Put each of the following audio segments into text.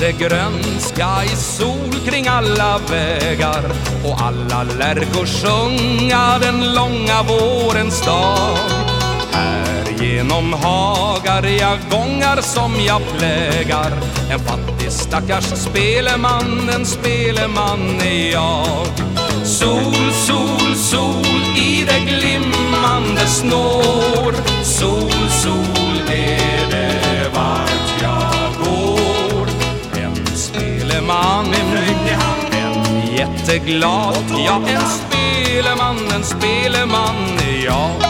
det grönska i sol kring alla vägar. Och alla lärkor sjunga den långa vårens dag. Här genom hagar jag gångar som jag plägar. En fattig stackars speleman, en speleman är jag. Sol, sol, speleman, en jätteglad Ja, en speleman, en speleman är jag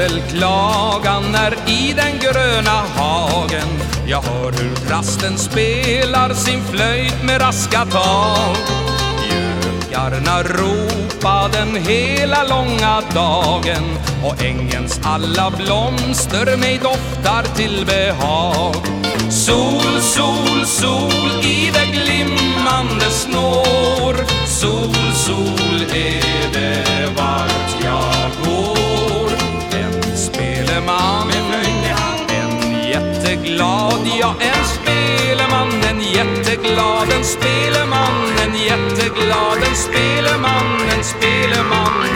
väl klaga när i den gröna hagen jag hör hur prasten spelar sin flöjt med raska tag. Gökarna ropa den hela långa dagen och ängens alla blomster mig doftar till behag. Sol, sol, sol i det glimmande snår. Sol, sol Glad ja en speleman, en jätteglad, en speleman, en jätteglad, en speleman, en speleman